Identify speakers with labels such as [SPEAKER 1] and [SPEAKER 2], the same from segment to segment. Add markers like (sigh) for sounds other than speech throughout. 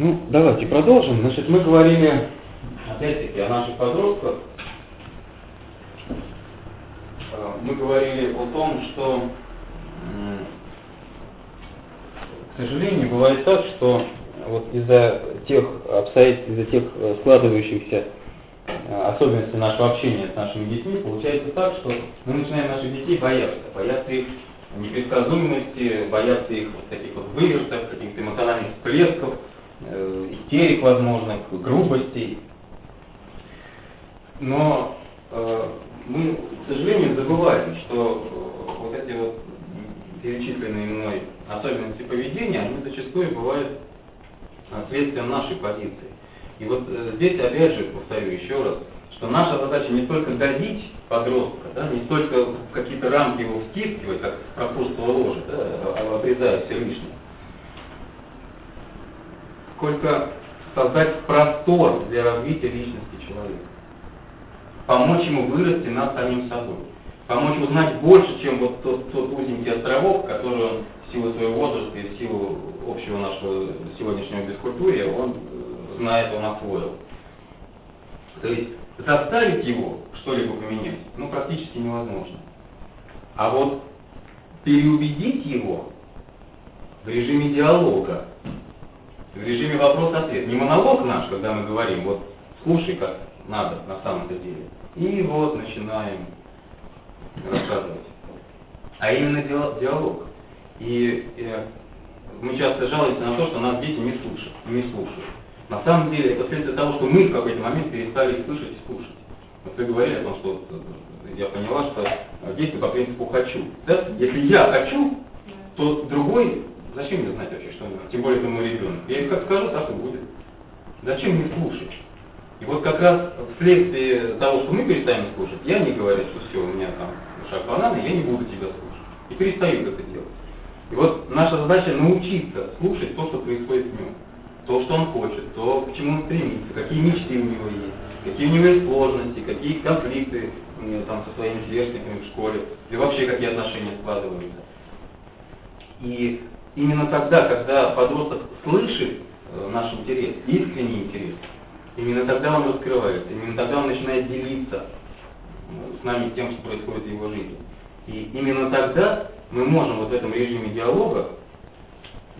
[SPEAKER 1] Ну, давайте продолжим. Значит, мы говорили, опять-таки, о наших подростках. Э, мы говорили о том, что, к сожалению, бывает так, что вот из-за тех обстоятельств, из-за тех э, складывающихся э, особенностей нашего общения с нашими детьми, получается так, что мы начинаем наших детей бояться, бояться их непредсказуемости, бояться их вот таких вот вывертов, каких-то эмоциональных всплесков, э, истерик возможных, грубостей. Но э, мы, к сожалению, забываем, что э, вот эти вот перечисленные мной особенности поведения, они зачастую бывают следствием нашей позиции. И вот э, здесь, опять же, повторю еще раз, что наша задача не только давить подростка, да, не столько в какие-то рамки его втискивать, как прокурство ложи, да, а, обрезая все лишнее, сколько создать простор для развития личности человека. Помочь ему вырасти над самим собой. Помочь узнать больше, чем вот тот, тот узенький островок, который он в силу своего возраста и в силу общего нашего сегодняшнего бескультурия, он э, знает, он освоил. То есть заставить его что-либо поменять, ну, практически невозможно. А вот переубедить его в режиме диалога, в режиме вопрос-ответ. Не монолог наш, когда мы говорим, вот слушай, как надо на самом-то деле. И вот начинаем рассказывать. А именно диалог. И, э, мы часто жалуемся на то, что нас дети не слушают. Не слушают. На самом деле это следствие того, что мы в какой-то момент перестали слышать и слушать. Вот вы говорили о том, что я поняла, что действую по принципу «хочу». Да? Если я хочу, то другой, зачем мне знать вообще, что тем более это мой ребенок. Я ему как скажу, так и будет. Зачем мне слушать? И вот как раз вследствие того, что мы перестаем слушать, я не говорю, что все, у меня там шаг банана, я не буду тебя слушать. И перестаю это делать. И вот наша задача научиться слушать то, что происходит в нем то, что он хочет, то, к чему он стремится, какие мечты у него есть, какие у него есть сложности, какие конфликты там, со своими сверстниками в школе, и вообще какие отношения складываются. И именно тогда, когда подросток слышит э, наш интерес, искренний интерес, именно тогда он раскрывается, именно тогда он начинает делиться с нами тем, что происходит в его жизни. И именно тогда мы можем вот в этом режиме диалога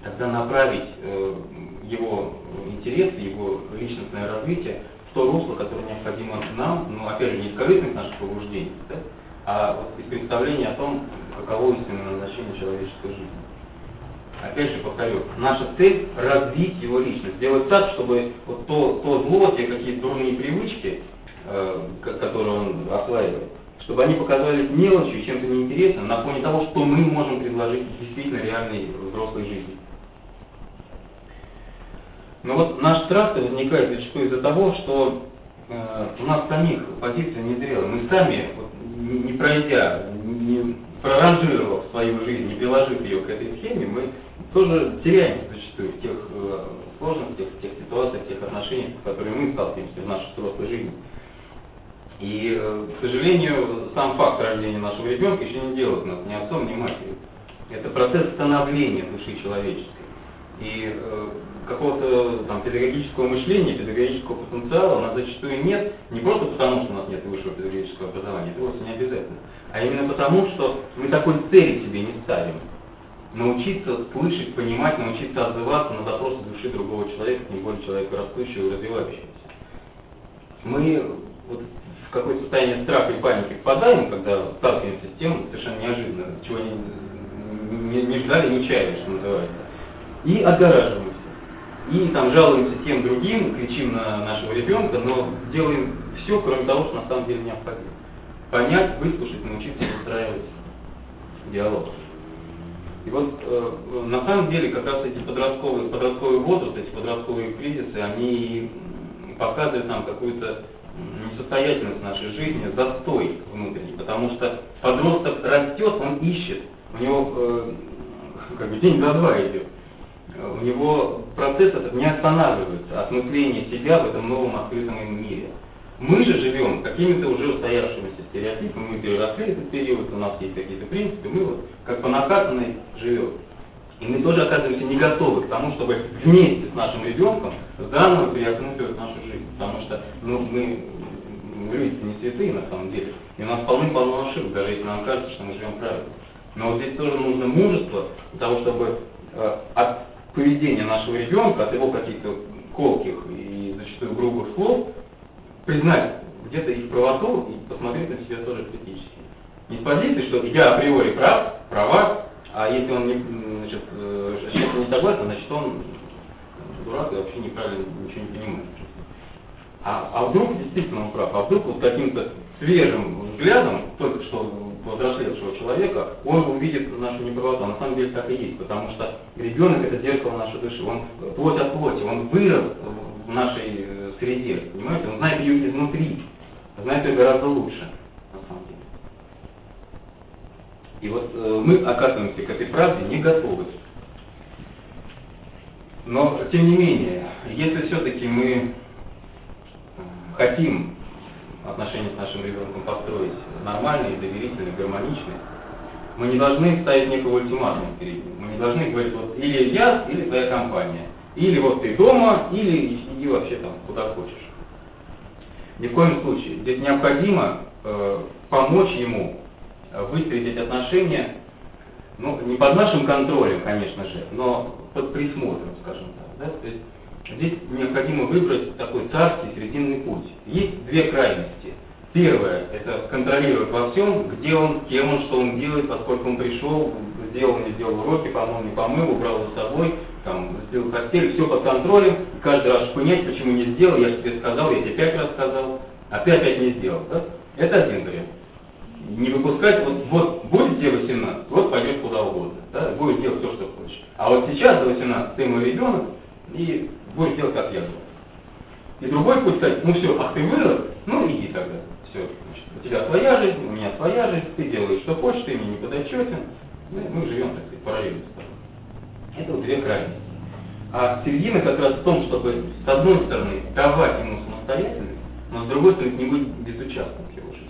[SPEAKER 1] тогда направить э, его интерес, его личностное развитие в то русло, которое необходимо нам, ну, опять же, не из корыстных наших побуждений, да, а вот из представления о том, каково истинное назначение человеческой жизни. Опять же повторю, наша цель – развить его личность, сделать так, чтобы вот то, то зло, те какие-то дурные привычки, э, которые он осваивает, чтобы они показались мелочью, чем-то неинтересным на фоне того, что мы можем предложить действительно реальной взрослой жизни. Но вот наш страх возникает зачастую из-за того, что э, у нас самих позиция не зрела. Мы сами, вот, не, не пройдя, не проранжировав свою жизнь, не приложив ее к этой схеме, мы тоже теряемся зачастую в тех э, сложностях, в тех ситуациях, в тех отношениях, с которыми мы сталкиваемся в нашей взрослой жизни. И, э, к сожалению, сам факт рождения нашего ребенка еще не делает нас ни отцом, ни матерью. Это процесс становления души человеческой. И э, какого-то там педагогического мышления, педагогического потенциала у нас зачастую нет, не просто потому, что у нас нет высшего педагогического образования, это вовсе не обязательно, а именно потому, что мы такой цели себе не ставим. Научиться слышать, понимать, научиться отзываться на запросы души другого человека, тем более человека растущего и развивающегося. Мы вот в какое-то состояние страха и паники впадаем, когда сталкиваемся с тем, совершенно неожиданно, чего не, не, не ждали, не чаяли, что называется, и отгораживаемся и там жалуемся тем другим, кричим на нашего ребенка, но делаем все, кроме того, что на самом деле необходимо. Понять, выслушать, научиться выстраивать диалог. И вот э, на самом деле как раз эти подростковые, подростковый возраст, эти подростковые кризисы, они показывают нам какую-то несостоятельность нашей жизни, застой внутренний, потому что подросток растет, он ищет, у него э, как бы день за два идет у него процесс этот не останавливается, осмысление себя в этом новом открытом мире. Мы же живем какими-то уже устоявшимися стереотипами, мы переросли этот период, у нас есть какие-то принципы, мы вот как по накатанной живем. И мы тоже оказываемся не готовы к тому, чтобы вместе с нашим ребенком заново переосмысливать нашу жизнь. Потому что ну, мы, люди не святые на самом деле. И у нас полным-полно ошибок, даже если нам кажется, что мы живем правильно. Но вот здесь тоже нужно мужество для того, чтобы э, от поведения нашего ребенка, от его каких-то колких и зачастую грубых слов, признать где-то их правоту и посмотреть на себя тоже критически. Не с позиции, что я априори прав, права, а если он не, значит, э, с не согласен, значит он дурак и вообще неправильно ничего не понимает. А, а вдруг действительно он прав, а вдруг вот каким-то свежим взглядом, только что повзрослевшего человека, он увидит нашу неправоту. А на самом деле так и есть, потому что ребенок это зеркало нашей души, он плоть от плоти, он вырос в нашей э, среде, понимаете, он знает ее изнутри, знает ее гораздо лучше, на самом деле. И вот э, мы оказываемся к этой правде не готовы. Но, тем не менее, если все-таки мы э, хотим отношения с нашим ребенком построить нормальные, доверительные, гармоничные, мы не должны ставить некого ультиматума перед ним. Мы не должны говорить, вот или я, или твоя компания. Или вот ты дома, или иди вообще там куда хочешь. Ни в коем случае. Здесь необходимо э, помочь ему э, выстроить эти отношения, ну, не под нашим контролем, конечно же, но под присмотром, скажем так. Да? То есть Здесь необходимо выбрать такой царский срединный путь. Есть две крайности. Первое – это контролировать во всем, где он, кем он, что он делает, поскольку он пришел, сделал, не сделал уроки, помыл, не помыл, убрал за собой, там, сделал постель, все под контролем, каждый раз понять, почему не сделал, я тебе сказал, я тебе пять раз сказал, а ты опять не сделал. Да? Это один вариант. Не выпускать, вот, вот будет тебе 18, вот пойдешь куда угодно, да? будешь делать все, что хочешь. А вот сейчас до 18 ты мой ребенок, и будешь делать, как я говорю. И другой путь сказать, ну все, ах ты вырос, ну иди тогда. Все, значит, у тебя своя жизнь, у меня своя жизнь, ты делаешь, что хочешь, ты мне не подотчетен. Мы живем, так сказать, параллельно. Это вот две крайности. А середина как раз в том, чтобы с одной стороны давать ему самостоятельность, но с другой стороны не быть безучастным к его жизни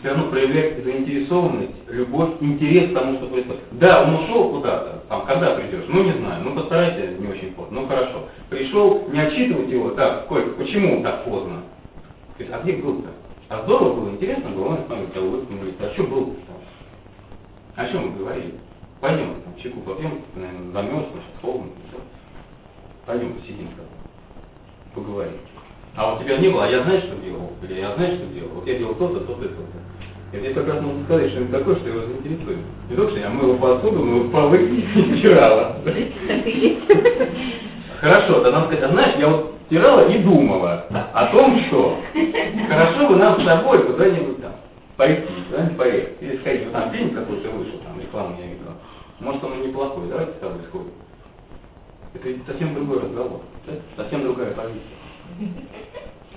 [SPEAKER 1] все равно проявлять заинтересованность, любовь, интерес к тому, что происходит. Да, он ушел куда-то, там, когда придешь, ну не знаю, ну постарайся не очень поздно, ну хорошо. Пришел, не отчитывать его, так, Коль, почему так поздно? Говорит, а где был-то? А здорово было, интересно было, он смотрит, тебя улыбку а что было О чем мы говорили? Пойдем, там, чайку попьем, наверное, замерз, значит, холодно, Пойдем посидим, поговорим. А у тебя не было, а я знаю, что делал, или я знаю, что делал. Вот я делал то-то, то-то то-то. И здесь как раз можно сказать, что это такое, что его заинтересует. Не только, что я мыл посуду, мыл полы (laughs) стирала. Хорошо, тогда надо сказать, а знаешь, я вот стирала и думала о том, что хорошо бы нам с тобой куда-нибудь там пойти, куда-нибудь поехать. Или сходить, вот там фильм какой-то вышел, там рекламу я. Может он и неплохой, давайте с тобой сходим. Это совсем другой разговор, совсем другая позиция.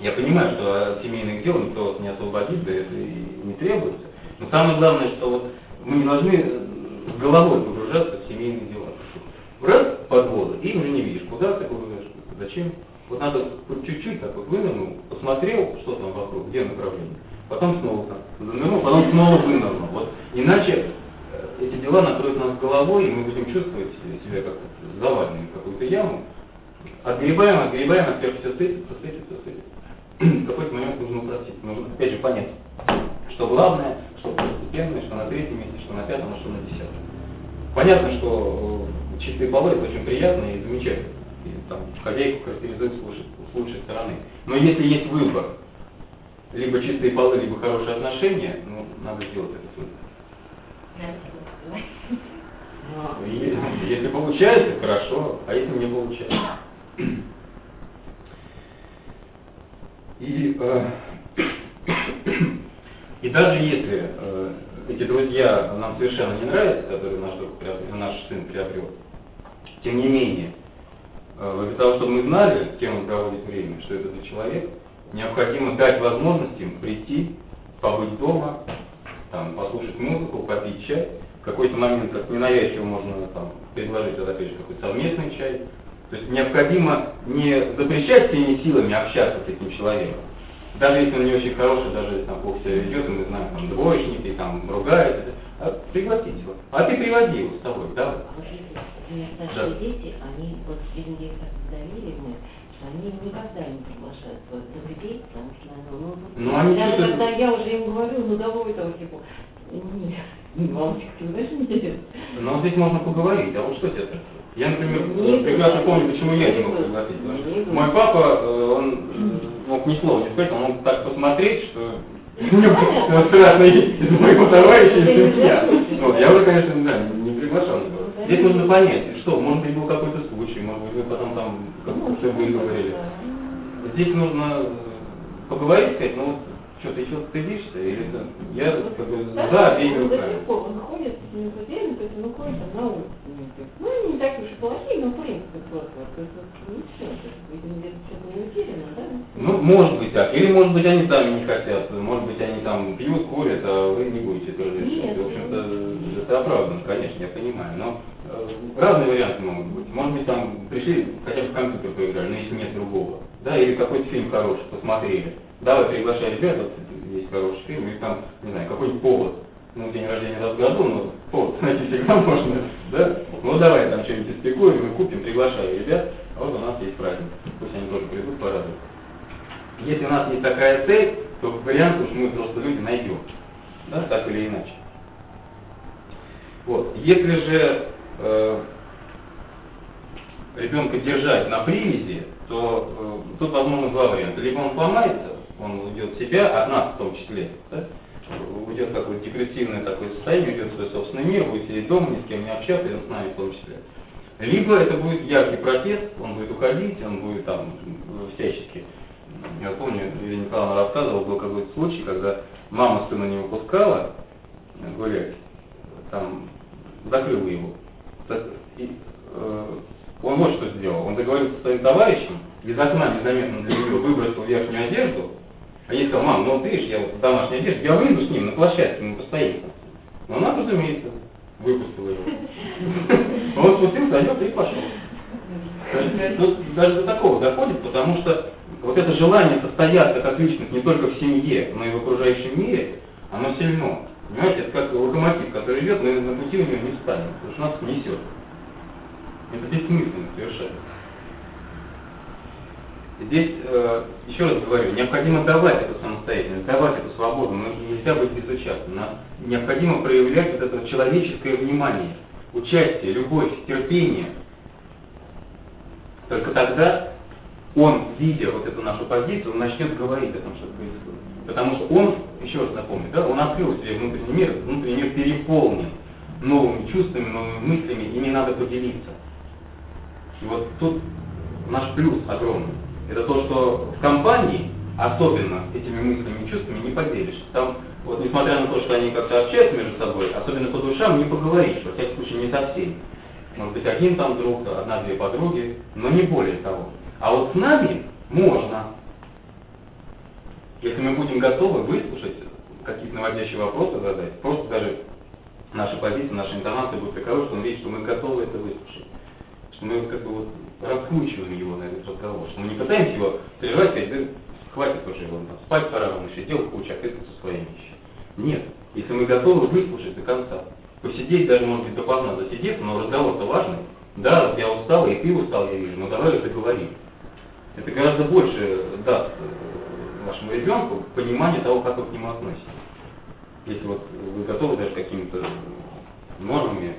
[SPEAKER 1] Я понимаю, что от семейных дел никто вас не освободит, да это и не требуется. Но самое главное, что вот мы не должны с головой погружаться в семейные дела. Раз под воду, и уже не видишь, куда ты погружаешь, зачем. Вот надо чуть-чуть так вот вынырнул, посмотрел, что там вокруг, где направление, потом снова там, потом снова вынырнул. Вот иначе э, эти дела накроют нас головой, и мы будем чувствовать себя как заваленными в какую-то яму, Отгребаем, отгребаем, а все сыпется, сыпется, сыпется. В какой-то момент нужно упростить. Нужно опять же понять, что главное, что второстепенное, что на третьем месте, что на пятом, а что на десятом. Понятно, что э, чистые полы это очень приятно и замечательно. И там хозяйку характеризует с лучшей, с лучшей стороны. Но если есть выбор, либо чистые полы, либо хорошие отношения, ну, надо сделать этот выбор. Если, получается, хорошо, а если не получается. И, э, и даже если э, эти друзья нам совершенно не нравятся, которые наш, наш сын приобрел, тем не менее, э, для того, чтобы мы знали, с кем он проводит время, что это за человек, необходимо дать возможность им прийти, побыть дома, там, послушать музыку, попить чай. В какой-то момент, как ненавязчиво, можно там, предложить, опять же, какой-то совместный чай, то есть необходимо не запрещать всеми силами общаться с этим человеком, даже если он не очень хороший, даже если там плохо себя ведет, мы знаем, там двоечник, и там ругается, а, пригласить его. А ты приводи его с тобой, давай.
[SPEAKER 2] А вот если старшие да. дети, они вот видимо, их так давили мы, они никогда не приглашают друзей, потому что, ну, ну, ну они даже когда я уже им говорю, ну давай того типа, мамочка, ты знаешь, не идет.
[SPEAKER 1] Но здесь можно поговорить, а вот что тебе я, например, не прекрасно помню, почему я не мог пригласить. Мой папа, э, он мог ни слова не сказать, он мог так посмотреть, что (laughs) страшно из моего товарища из я. Вот, я уже, конечно, да, не приглашал Здесь нужно понять, что, может быть, был какой-то случай, может быть, вы потом там как-то выговорили. Здесь нужно поговорить, сказать, ну, что, ты еще стыдишься? Или да? Я как бы за обеими руками.
[SPEAKER 2] Он ходит с ним то есть он ходит там на улице. Ну, не так уж и плохие, но в принципе вот, вот. То есть, ну, все, видимо, где-то что-то не утеряно, да?
[SPEAKER 1] Ну, может быть так. Или, может быть, они сами не хотят. Может быть, они там пьют, курят, а вы не будете тоже решать. В общем-то, это оправданно, конечно, я понимаю. Но э, разные варианты могут быть. Может быть, там пришли, хотя бы в компьютер поиграли, но если нет другого. Да, или какой-то фильм хороший посмотрели. Давай приглашай ребят, вот есть хороший фильм, или там, не знаю, какой-нибудь повод ну, день рождения раз в году, но повод (laughs) найти всегда можно, да? Ну, давай там что-нибудь испекуем, мы купим, приглашай ребят, а вот у нас есть праздник, пусть они тоже придут, порадуют. Если у нас есть такая цель, то вариант уж мы просто люди найдем, да, так или иначе. Вот. Если же э, ребенка держать на привязи, то э, тут возможно два варианта. Либо он сломается, он уйдет в себя, от нас в том числе, да? уйдет в какое-то депрессивное такое состояние, уйдет в свой собственный мир, будет сидеть дома, ни с кем не общаться, и он с нами в том числе. Либо это будет яркий протест, он будет уходить, он будет там всячески. Я помню, Елена Николаевна рассказывала, был какой-то случай, когда мама сына не выпускала гулять, там закрыла его. Э, он вот что сделал. Он договорился со своим товарищем, из окна незаметно для него выбросил верхнюю одежду, а я сказал, мам, ну вот видишь, я вот в домашней одежде, я выйду с ним на площадке, мы постоим. Но она, разумеется, выпустила его. (laughs) Он спустился, одет и пошел. Тут даже до такого доходит, потому что вот это желание состояться как личность не только в семье, но и в окружающем мире, оно сильно. Понимаете, это как локомотив, который идет, мы на пути у него не встанем, потому что нас несет. Это бессмысленно совершенно. Здесь, э, еще раз говорю, необходимо давать эту самостоятельность, давать эту свободу, но нельзя быть безучастным. Необходимо проявлять вот это человеческое внимание, участие, любовь, терпение. Только тогда он, видя вот эту нашу позицию, он начнет говорить о том, что происходит. Потому что он, еще раз напомню, да, он открыл себе внутренний мир, внутренний мир переполнен новыми чувствами, новыми мыслями, и не надо поделиться. И вот тут наш плюс огромный. Это то, что в компании особенно этими мыслями и чувствами не поделишь. Там, вот несмотря на то, что они как-то общаются между собой, особенно по душам, не поговоришь, во всяком случае не со всеми. Может быть, один там друг, одна-две подруги, но не более того. А вот с нами можно. Если мы будем готовы выслушать, какие-то наводящие вопросы задать, просто даже наша позиция, наша интонация будет такова, что он видит, что мы готовы это выслушать что мы как бы вот раскручиваем его на этот разговор, что мы не пытаемся его прервать, сказать, хватит уже его, там, спать пора, он еще дел куча, а ты со своими еще. Нет, если мы готовы выслушать до конца, посидеть даже, может быть, допоздна засидеться, но разговор-то важный. Да, я устал, и ты устал, я вижу, но давай договорим. Это гораздо больше даст вашему ребенку понимание того, как вы к нему относитесь. Если вот вы готовы даже какими-то нормами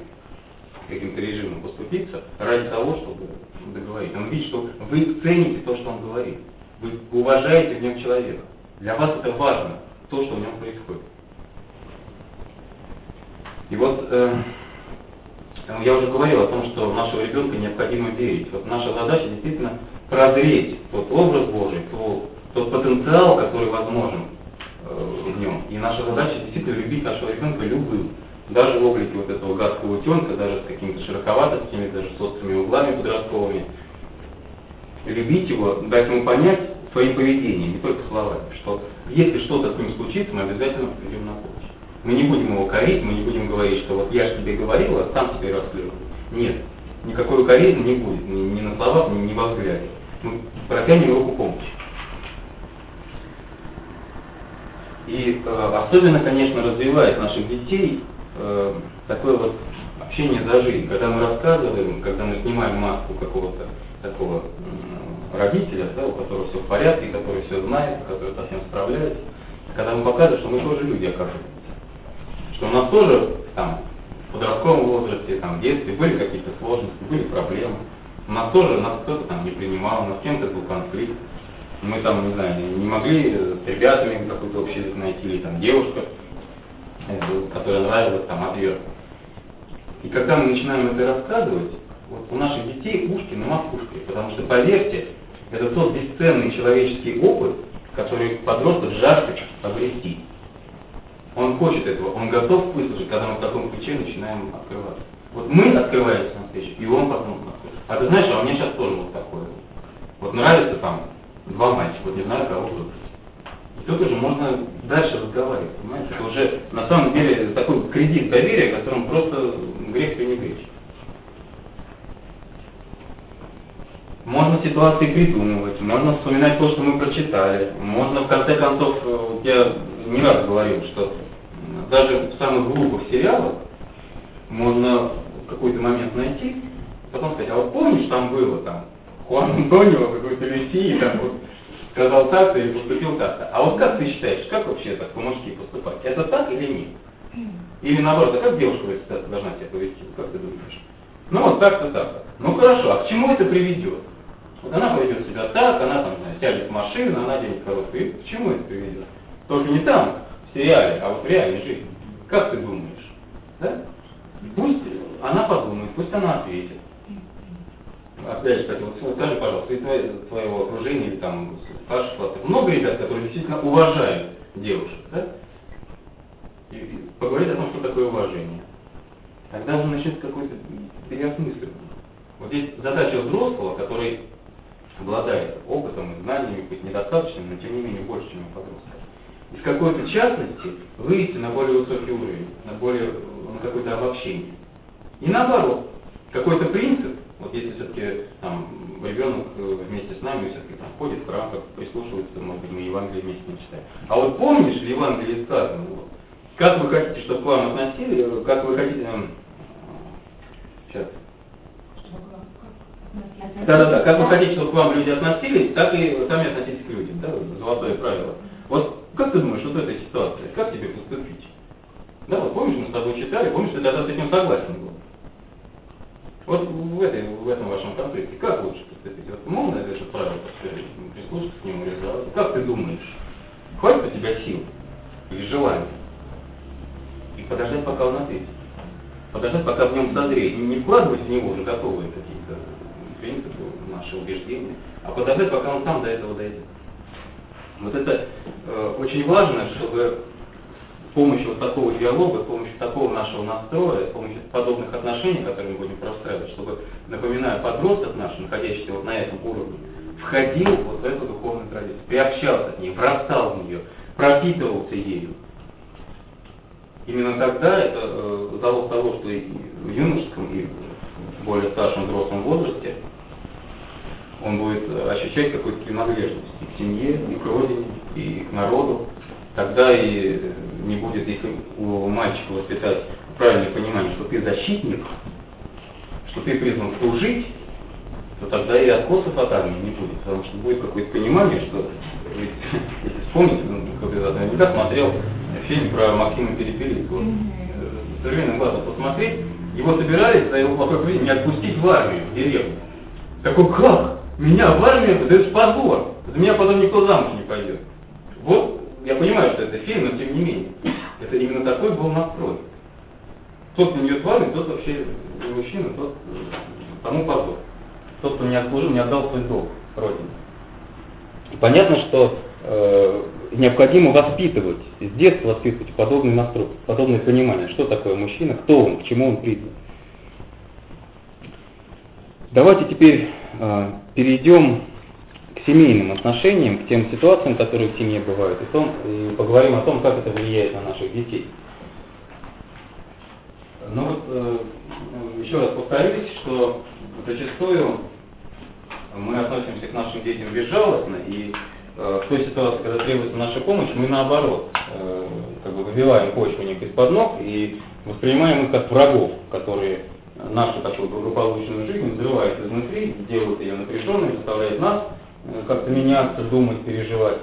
[SPEAKER 1] каким-то режимом поступиться ради того, чтобы договорить. Он видит, что вы цените то, что он говорит. Вы уважаете в нем человека. Для вас это важно, то, что в нем происходит. И вот э, я уже говорил о том, что нашего ребенка необходимо верить. Вот наша задача действительно прозреть тот образ Божий, тот, тот потенциал, который возможен э, в нем. И наша задача действительно любить нашего ребенка любым даже в облике вот этого гадкого утенка, даже с какими-то широковатостями, даже с острыми углами подростковыми, любить его, дать ему понять своим поведением, не только словами, что если что-то с ним случится, мы обязательно придем на помощь. Мы не будем его корить, мы не будем говорить, что вот я же тебе говорил, а сам теперь расклеиваю. Нет, никакой укоризны не будет, ни, ни на словах, ни, ни во взгляде. Мы протянем руку помощи. И э, особенно, конечно, развивает наших детей э, такое вот общение за жизнь. Когда мы рассказываем, когда мы снимаем маску какого-то такого э, родителя, да, у которого все в порядке, который все знает, который совсем справляется, когда мы показываем, что мы тоже люди, оказывается. Что у нас тоже там подростковом возрасте, там, в детстве были какие-то сложности, были проблемы. У нас тоже, нас кто-то там не принимал, у нас с кем-то был конфликт. Мы там, не знаю, не могли с ребятами какой-то общий язык найти, или там девушка, э, которая нравилась, там, отверг. И когда мы начинаем это рассказывать, вот у наших детей ушки на макушке, потому что, поверьте, это тот бесценный человеческий опыт, который подросток жаждет обрести. Он хочет этого, он готов выслушать, когда мы в таком ключе начинаем открываться. Вот мы открываемся на встречу, и он потом откроет. А ты знаешь, а у меня сейчас тоже вот такое. Вот нравится там два мальчика, вот не знаю, кого выбрать. И тут уже можно дальше разговаривать, понимаете? Это уже на самом деле такой кредит доверия, которым просто грех пренебречь. Можно ситуации придумывать, можно вспоминать то, что мы прочитали, можно в конце концов, э, я не раз говорил, что даже в самых глупых сериалах можно какой-то момент найти, потом сказать, а вот помнишь, там было там Хуан Антонио какой-то Мессии, там вот сказал так-то и поступил так-то. А вот как ты считаешь, как вообще так по-мужски поступать? Это так или нет? Или наоборот, а как девушка должна себя повести? Как ты думаешь? Ну вот так-то, так-то. Ну хорошо, а к чему это приведет? Вот она поведет себя так, она там, знаю, сядет в машину, она денег коробку. И к чему это приведет? Только не там, в сериале, а вот в реальной жизни. Как ты думаешь? Да? Пусть она подумает, пусть она ответит. Опять же, кстати, вот скажи, пожалуйста, из твоего окружения или там старших классов, много ребят, которые действительно уважают девушек, да? И, и поговорить о том, что такое уважение. Тогда же начнется какой-то переосмысливание. Вот здесь задача взрослого, который обладает опытом и знаниями, хоть недостаточным, но тем не менее больше, чем у подростка. Из какой-то частности выйти на более высокий уровень, на более на какое-то обобщение. И наоборот, какой-то принцип, вот если все-таки там ребенок э, вместе с нами все-таки там ходит в рамках, прислушивается, может быть, мы Евангелие вместе не читаем. А вот помнишь, в Евангелии сказано, вот, как вы хотите, чтобы к вам относили, как вы хотите, э, сейчас, да-да-да, как вы хотите, чтобы к вам люди относились, так и сами относитесь к людям, да, золотое правило. Вот ты думаешь, вот этой ситуации, как тебе поступить? Да, вот помнишь, мы с тобой читали, помнишь, ты тогда с этим согласен был. Вот в, этой, в этом вашем конфликте, как лучше поступить? Вот можно это правило прислушаться к нему реализовать? Как ты думаешь, хватит у тебя сил или желания? И подождать, пока он ответит. Подождать, пока в нем созреет. Не вкладывать в него уже готовые какие-то принципы, наши убеждения, а подождать, пока он сам до этого дойдет. Вот это э, очень важно, чтобы с помощью вот такого диалога, с помощью такого нашего настроя, с помощью подобных отношений, которые мы будем простраивать, чтобы, напоминаю, подросток наш, находящийся вот на этом уровне, входил вот в эту духовную традицию, приобщался к ней, врастал в нее, пропитывался ею. Именно тогда это э, залог того, что и в юношеском, и в более старшем взрослом возрасте он будет э, ощущать какую-то принадлежность и к семье, и к родине, и к народу. Тогда и не будет, если у мальчика воспитать правильное понимание, что ты защитник, что ты призван служить, то тогда и откосов от армии не будет, потому что будет какое-то понимание, что, ведь, (laughs) если вспомните, ну, наверняка смотрел фильм про Максима Перепелицкого, э, современным глазом посмотреть, его собирались за его плохой поведение не отпустить в армию, в деревню. Такой, как? Меня в армию, это же позор. За меня потом никто замуж не пойдет. Вот, я понимаю, что это фильм, но тем не менее. Это именно такой был настрой. Тот, кто не идет в армию, тот вообще не мужчина, тот тому позор. Тот, кто не отслужил, не отдал свой долг Родине. Понятно, что э, необходимо воспитывать, с детства воспитывать подобный настрой, подобное понимание, что такое мужчина, кто он, к чему он призван. Давайте теперь э, перейдем к семейным отношениям, к тем ситуациям, которые в семье бывают, и, том, и поговорим о том, как это влияет на наших детей. Ну вот, э, еще раз повторюсь, что зачастую мы относимся к нашим детям безжалостно, и э, в той ситуации, когда требуется наша помощь, мы наоборот э, как бы выбиваем почву у них из-под ног и воспринимаем их как врагов, которые нашу такую благополучную жизнь взрывают изнутри, делают ее напряженной, заставляют нас э, как-то меняться, думать, переживать.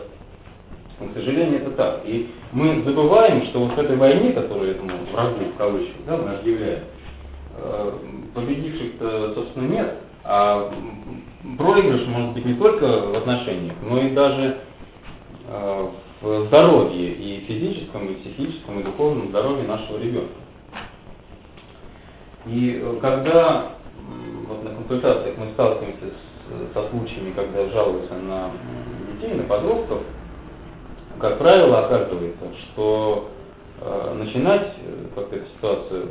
[SPEAKER 1] К сожалению, это так. И мы забываем, что вот в этой войне, которую этому врагу, в кавычках, да, мы объявляем, э, победивших-то, собственно, нет, а проигрыш может быть не только в отношениях, но и даже э, в здоровье, и физическом, и психическом, и духовном здоровье нашего ребенка. И э, когда вот на консультациях мы сталкиваемся с, со случаями, когда жалуются на детей, на подростков, как правило, оказывается, что э, начинать э, как эту ситуацию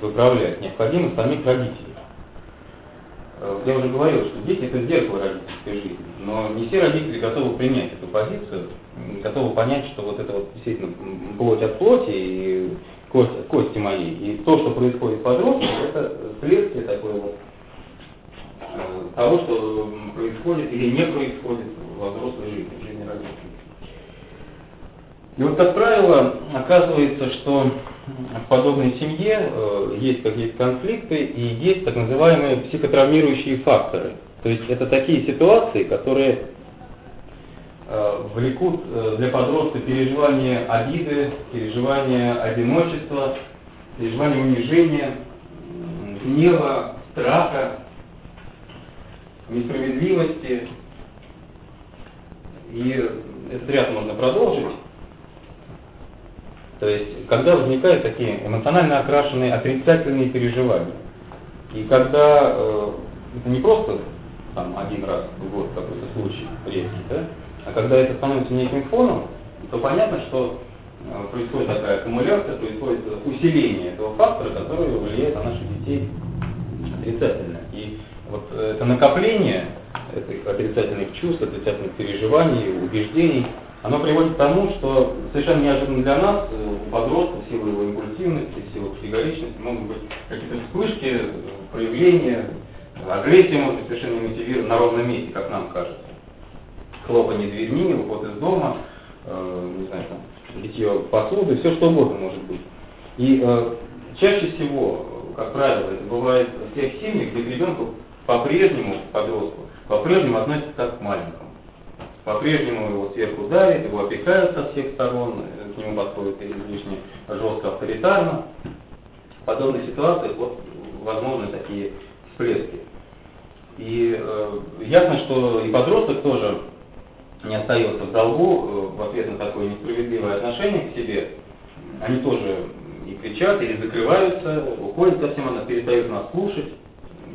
[SPEAKER 1] выправлять необходимо самих родителей. Э, я уже говорил, что дети это зеркало родительской жизни, но не все родители готовы принять эту позицию, готовы понять, что вот это вот действительно плоть от плоти и кость, кости моей. И то, что происходит в подростке, это следствие такое вот э, того, что происходит или не происходит во взрослой жизни, в жизни родителей. И вот, как правило, оказывается, что в подобной семье э, есть какие-то конфликты и есть так называемые психотравмирующие факторы. То есть это такие ситуации, которые влекут э, для подростка переживание обиды, переживание одиночества, переживание унижения, гнева, страха, несправедливости. И этот ряд можно продолжить. То есть, когда возникают такие эмоционально окрашенные отрицательные переживания, и когда э, это не просто там, один раз в год какой-то случай редкий, да, а когда это становится неким фоном, то понятно, что э, происходит такая аккумуляция, происходит усиление этого фактора, который влияет на наших детей отрицательно. И вот это накопление этих отрицательных чувств, отрицательных переживаний, убеждений – оно приводит к тому, что совершенно неожиданно для нас, э, у подростка, в силу его импульсивности, в силу категоричности, могут быть какие-то вспышки, э, проявления, агрессия может быть совершенно не на ровном месте, как нам кажется. Хлопанье дверьми, уход из дома, э, не знаю, там, битье посуды, все что угодно может быть. И э, чаще всего, как правило, это бывает в тех семьях, где к ребенку по-прежнему, подростку, по-прежнему относятся как к маленькому по-прежнему его сверху давят, его опекают со всех сторон, к нему подходят излишне жестко авторитарно. В подобных ситуациях вот, возможны такие всплески. И э, ясно, что и подросток тоже не остается в долгу э, в ответ на такое несправедливое отношение к себе. Они тоже и кричат, или закрываются, уходят совсем, она перестает нас слушать,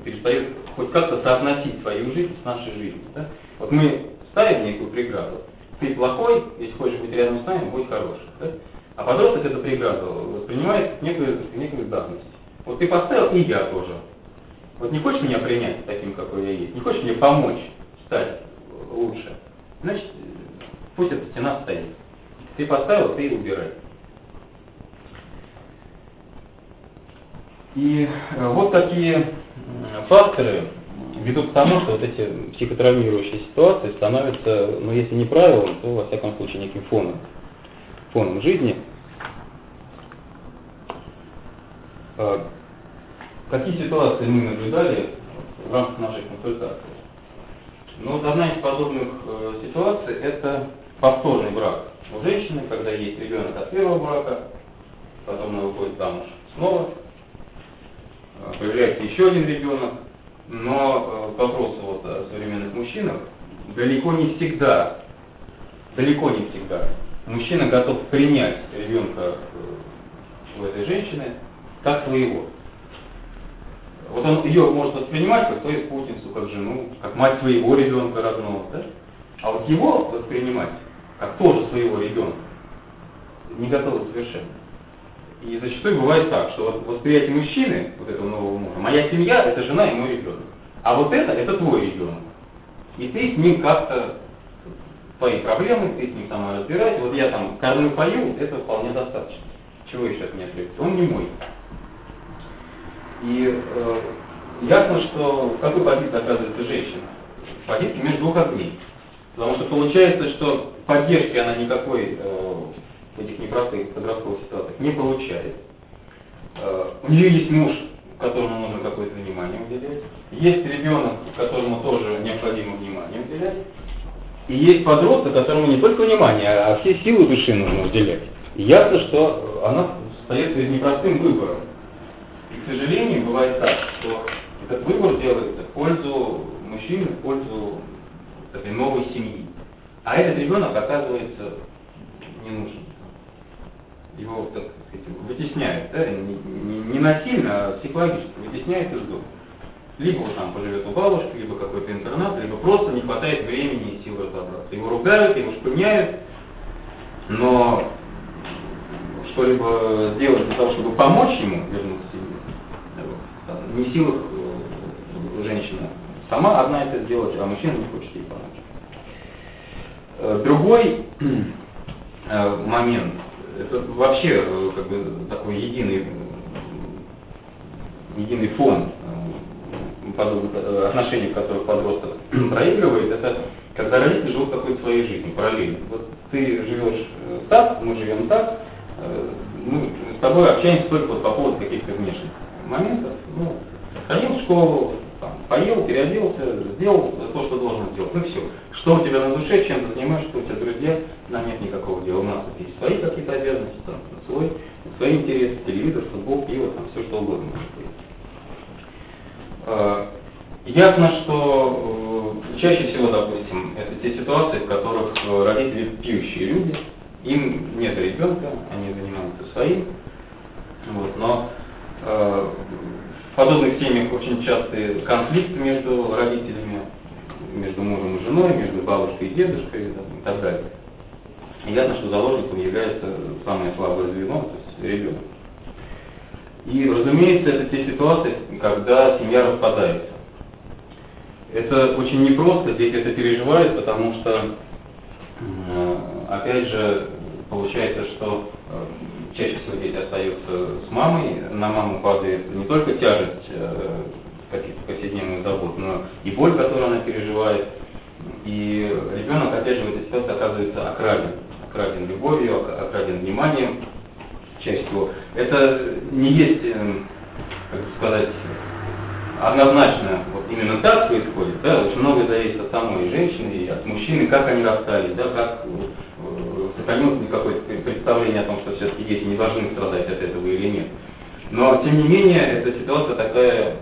[SPEAKER 1] перестает хоть как-то соотносить свою жизнь с нашей жизнью. Да? Вот мы ставим некую преграду. Ты плохой, если хочешь быть рядом с нами, будь хороший. Да? А подросток эту преграду воспринимает некую, некую данность. Вот ты поставил, и я тоже. Вот не хочешь меня принять таким, какой я есть, не хочешь мне помочь стать лучше, значит, пусть эта стена стоит. Ты поставил, ты убирай. И э, вот такие факторы ведут к тому, что вот эти психотравмирующие ситуации становятся, ну если не правилом, то во всяком случае неким фоном, фоном жизни. А, какие ситуации мы наблюдали в рамках нашей консультации? Ну вот одна из подобных э, ситуаций это повторный брак у женщины, когда есть ребенок от первого брака, потом она выходит замуж снова, э, появляется еще один ребенок, но э, к вопросу вот о современных мужчинах, далеко не всегда, далеко не всегда мужчина готов принять ребенка э, у этой женщины как своего. Вот он ее может воспринимать как свою спутницу, как жену, как мать своего ребенка родного, да? А вот его воспринимать как тоже своего ребенка не готовы совершенно. И зачастую бывает так, что вот восприятие мужчины, вот этого нового мужа, моя семья это жена и мой ребенок. А вот это, это твой ребенок. И ты с ним как-то твои проблемы, ты с ним сама разбирайся. Вот я там кормлю, пою, это вполне достаточно. Чего еще от меня требуется? Он не мой. И э, ясно, что в какой позиции оказывается женщина? В позиции между двух огней. Потому что получается, что поддержки она никакой э, в этих непростых подростковых ситуациях не получает. Э, у нее есть муж, которому нужно какое-то внимание уделять. Есть ребенок, которому тоже необходимо внимание уделять. И есть подросток, которому не только внимание, а все силы души нужно уделять. И ясно, что она стоит перед непростым выбором. И, к сожалению, бывает так, что этот выбор делается в пользу мужчины, в пользу этой новой семьи. А этот ребенок оказывается не нужен. Его, так сказать, вытесняют, да, не, не, не насильно, а психологически вытесняют из дома. Либо он там поживет у бабушки, либо какой-то интернат, либо просто не хватает времени и сил разобраться. Его ругают, его шпыняют, но что-либо сделать для того, чтобы помочь ему вернуться к семье, не в силах э, женщина сама одна это сделать, а мужчина не хочет ей помочь. Э, другой э, момент, это вообще как бы такой единый, единый фон отношений, в которых подросток (clears throat) проигрывает, это когда родители живут какой-то своей жизнью параллельно. Вот ты живешь так, мы живем так, мы с тобой общаемся только вот по поводу каких-то внешних моментов. Ну, ходил в школу, там, поел, переоделся, сделал то, что должен сделать. Ну все. Что у тебя на душе, чем ты занимаешься, у тебя друзья, нам нет никакого дела. У нас есть свои какие-то обязанности, там, свой, свои интересы, телевизор, футбол, пиво, там все что угодно может быть. Э, ясно, что э, чаще всего, допустим, это те ситуации, в которых э, родители пьющие люди, им нет ребенка, они занимаются своим, вот, но в подобных семьях очень частый конфликт между родителями, между мужем и женой, между бабушкой и дедушкой и так далее. И ясно, что заложником является самое слабое звено, то есть ребенок. И, разумеется, это те ситуации, когда семья распадается. Это очень непросто, дети это переживают, потому что, опять же, получается, что э, чаще всего дети остаются с мамой, на маму падает не только тяжесть э, каких-то повседневных забот, но и боль, которую она переживает. И ребенок, опять же, в этой ситуации оказывается окраден. Окраден любовью, окраден вниманием, чаще всего. Это не есть, эм, как сказать, однозначно вот именно так происходит, да, очень много зависит от самой женщины и от мужчины, как они расстались, да, как э, сохранилось ли какое-то представление о том, что все-таки дети не должны страдать от этого или нет. Но, тем не менее, эта ситуация такая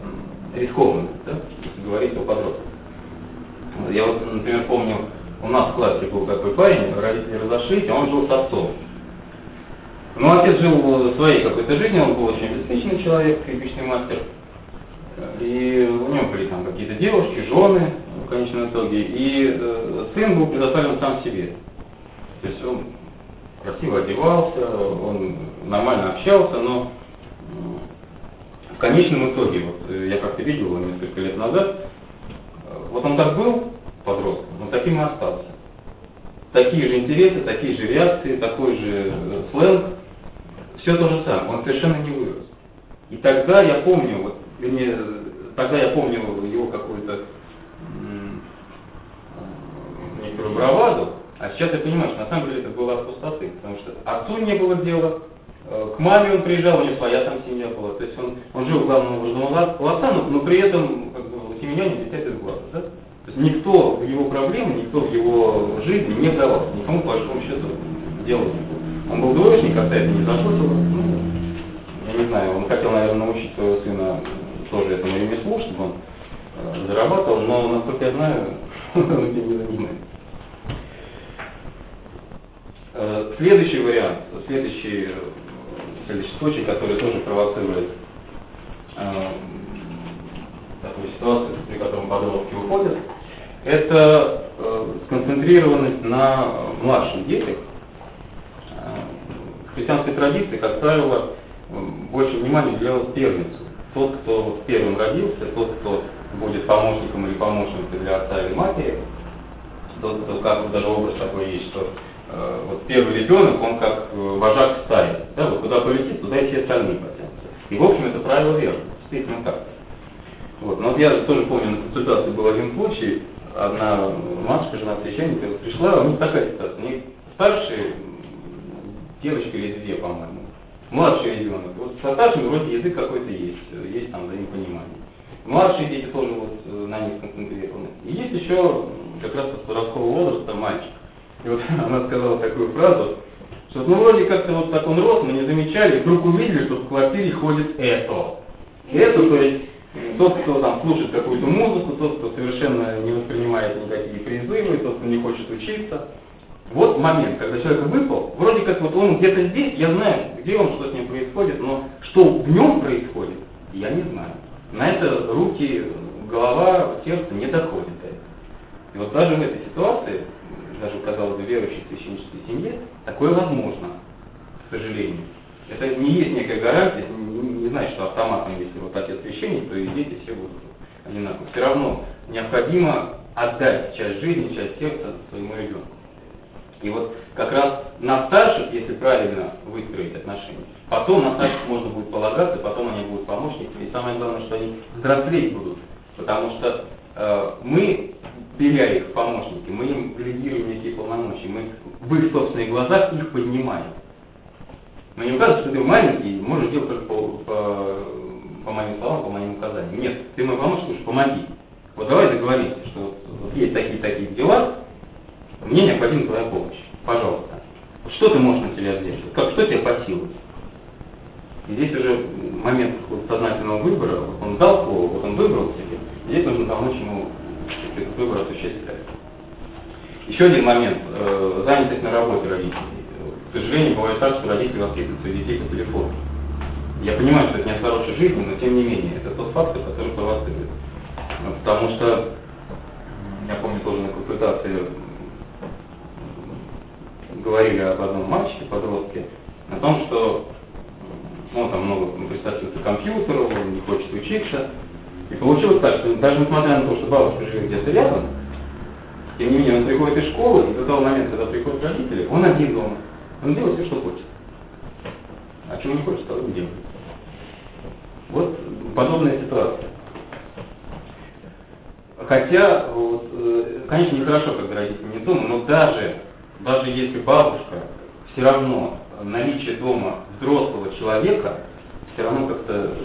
[SPEAKER 1] рискованная, да, если говорить о подростках. Я вот, например, помню, у нас в классе был такой парень, родители разошлись, а он жил с отцом. Ну, отец жил своей какой-то жизнью, он был очень обеспеченный человек, крепичный мастер. И у него были там какие-то девушки, жены в конечном итоге. И э, сын был предоставлен сам себе. То есть он красиво одевался, он нормально общался, но в конечном итоге, вот э, я как-то видел его несколько лет назад, э, вот он так был подростком, но таким и остался. Такие же интересы, такие же реакции, такой же э, сленг, все то же самое, он совершенно не вырос. И тогда я помню, вот, вернее, тогда я помню его какую-то некоторую браваду, а сейчас я понимаю, что на самом деле это было от пустоты, потому что отцу не было дела, э, к маме он приезжал, у него своя там семья была, то есть он, он жил главного важного класса, но, но при этом как бы, семья летят из глаза. Да? То есть никто в его проблемы, никто в его жизни не вдавался, никому по большому счету делать не было. Он был двоечник, как-то это не заботило. Ну, я не знаю, он хотел, наверное, научить своего сына тоже этому ремеслу, чтобы он э, зарабатывал, но, насколько я знаю, (laughs) он этим не занимается. Э, следующий вариант, следующий, следующий случай, который тоже провоцирует э, такую ситуацию, при котором подростки уходят, это э, сконцентрированность на младших детях, христианской традиции, как правило, больше внимания уделялось первенцу. Тот, кто первым родился, тот, кто будет помощником или помощницей для отца или матери, тот, кто, как даже образ такой есть, что э, вот первый ребенок, он как э, вожак стаи. Да, вот куда полетит, туда и все остальные потянутся. И в общем это правило верно, действительно так. Вот. Но вот я тоже помню, на консультации был один случай, одна матушка, жена священника, пришла, у них такая ситуация, у них старшие девочка или две, по-моему, младший ребенок. Вот со старшим вроде язык какой-то есть, есть там взаимопонимание. Младшие дети тоже вот э, на них сконцентрированы. И есть еще как раз подросткового возраста мальчик. И вот (laughs) она сказала такую фразу, что ну вроде как-то вот так он рос, мы не замечали, вдруг увидели, что в квартире ходит это. Это, то есть тот, кто там слушает какую-то музыку, тот, кто совершенно не воспринимает никакие призывы, тот, кто не хочет учиться. Вот момент, когда человек выпал, вроде как вот он где-то здесь, я знаю, где он, что с ним происходит, но что в нем происходит, я не знаю. На это руки, голова, сердце не доходят до этого. И вот даже в этой ситуации, даже, казалось бы, верующей священнической семье, такое возможно, к сожалению. Это не есть некая гарантия, не, не значит, что автоматом, если вот отец священник, то и дети все будут одинаково. Все равно необходимо отдать часть жизни, часть сердца своему ребенку. И вот как раз на старших, если правильно выстроить отношения, потом на старших можно будет полагаться, потом они будут помощниками, и самое главное, что они взрослеть будут, потому что мы, беря их помощники, мы им делегируем некие полномочия, мы в их собственных глазах их поднимаем. Мы не указываем, что ты маленький, можешь делать только по, по, по моим словам, по моим указаниям. Нет, ты мой помощник, уж помоги. Вот давай договоримся, что вот есть такие-такие дела, мне необходима твоя помощь. Пожалуйста. Что ты можешь на себя взять? Как, что тебе по силам? И здесь уже момент сознательного выбора, вот он дал слово, вот он выбрал себе, здесь нужно помочь ему этот выбор осуществлять. Еще один момент, э, занятость на работе родителей. К сожалению, бывает так, что родители воспитывают своих детей по телефону. Я понимаю, что это не от хорошей жизни, но тем не менее, это тот фактор, который провоцирует. Потому что, я помню тоже на консультации говорили об одном мальчике, подростке, о том, что ну, он там много пристрастился к компьютеру, он не хочет учиться. И получилось так, что даже несмотря на то, что бабушка живет где-то рядом, тем не менее он приходит из школы, и до того момента, когда приходят родители, он один дома. Он делает все, что хочет. А чего не хочет, того не делает. Вот подобная ситуация. Хотя, вот, э, конечно, нехорошо, когда родители не дома, но даже даже если бабушка, все равно наличие дома взрослого человека все равно как-то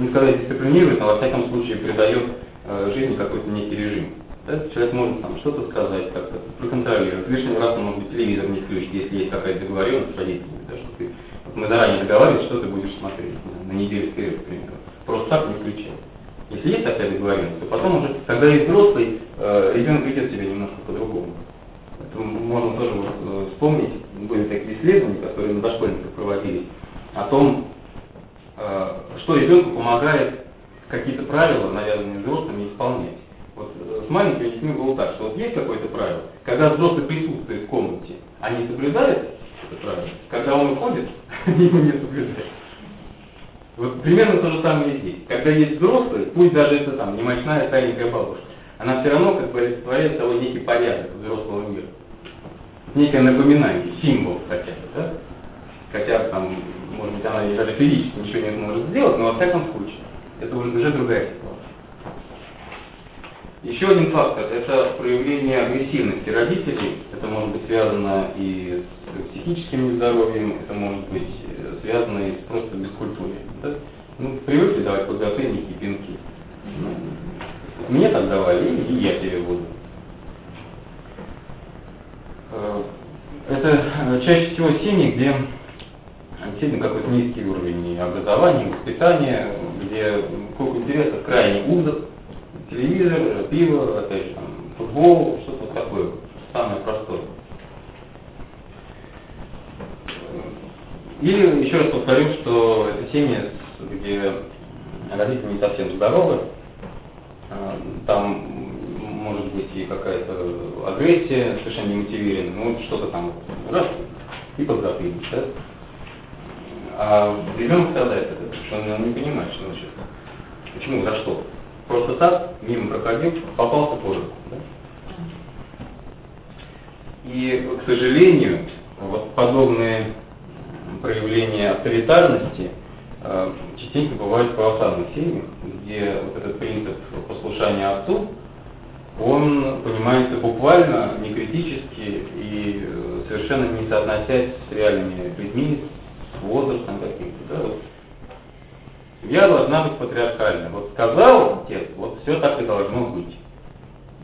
[SPEAKER 1] не сказать дисциплинирует, но во всяком случае придает э, жизни какой-то некий режим. Да? Человек может там что-то сказать, как-то проконтролировать. Лишний раз он может быть телевизор не включить, если есть какая-то договоренность с родителями, да, что ты, вот мы заранее договаривались, что ты будешь смотреть на неделю вперед, к. Просто так не включай. Если есть такая договоренность, то потом уже, когда есть взрослый, э, ребенок ведет себя немножко по-другому можно тоже вот, э, вспомнить, были такие исследования, которые на дошкольниках проводились, о том, что ребенку помогает какие-то правила, навязанные взрослыми, исполнять. Вот э, с маленькими детьми было так, что вот есть какое-то правило, когда взрослый присутствует в комнате, они соблюдают это правило, когда он уходит, они (laughs) его не соблюдают. Вот примерно то же самое и здесь. Когда есть взрослый, пусть даже это там не мощная старенькая бабушка, она все равно как бы олицетворяет собой некий порядок взрослого мира. Некое напоминание, символ хотя бы, да? Хотя там, может быть, она даже физически ничего не может сделать, но во всяком случае, это уже, уже другая ситуация. Еще один фактор – это проявление агрессивности родителей. Это может быть связано и с психическим нездоровьем, это может быть э, связано и просто бескультурией. Да? Ну, привыкли давать подзатыльники, пинки. Ну, мне так давали, и я тебе буду. Э, это э, чаще всего семьи, где действительно какой-то низкий уровень образования, воспитания, где круг интересов крайне узок, телевизор, пиво, опять же, там, футбол, что-то такое, самое простое. Или, еще раз повторю, что это семьи, где родители не совсем здоровы, а, там может быть и какая-то агрессия совершенно немотивированная, ну что-то там раз и подзатыльник, да? А ребенок страдает от этого, что он не понимает, что значит. Почему, за что? Просто так, мимо проходил, попался по руку, да? И, к сожалению, вот подобные проявления авторитарности э, частенько бывает в православных семьях, где вот этот принцип послушания отцу, он понимается буквально, не критически и э, совершенно не соотносясь с реальными людьми, возрастом каким-то. Да? Вот. Семья должна быть патриархальной. Вот сказал отец, вот все так и должно быть.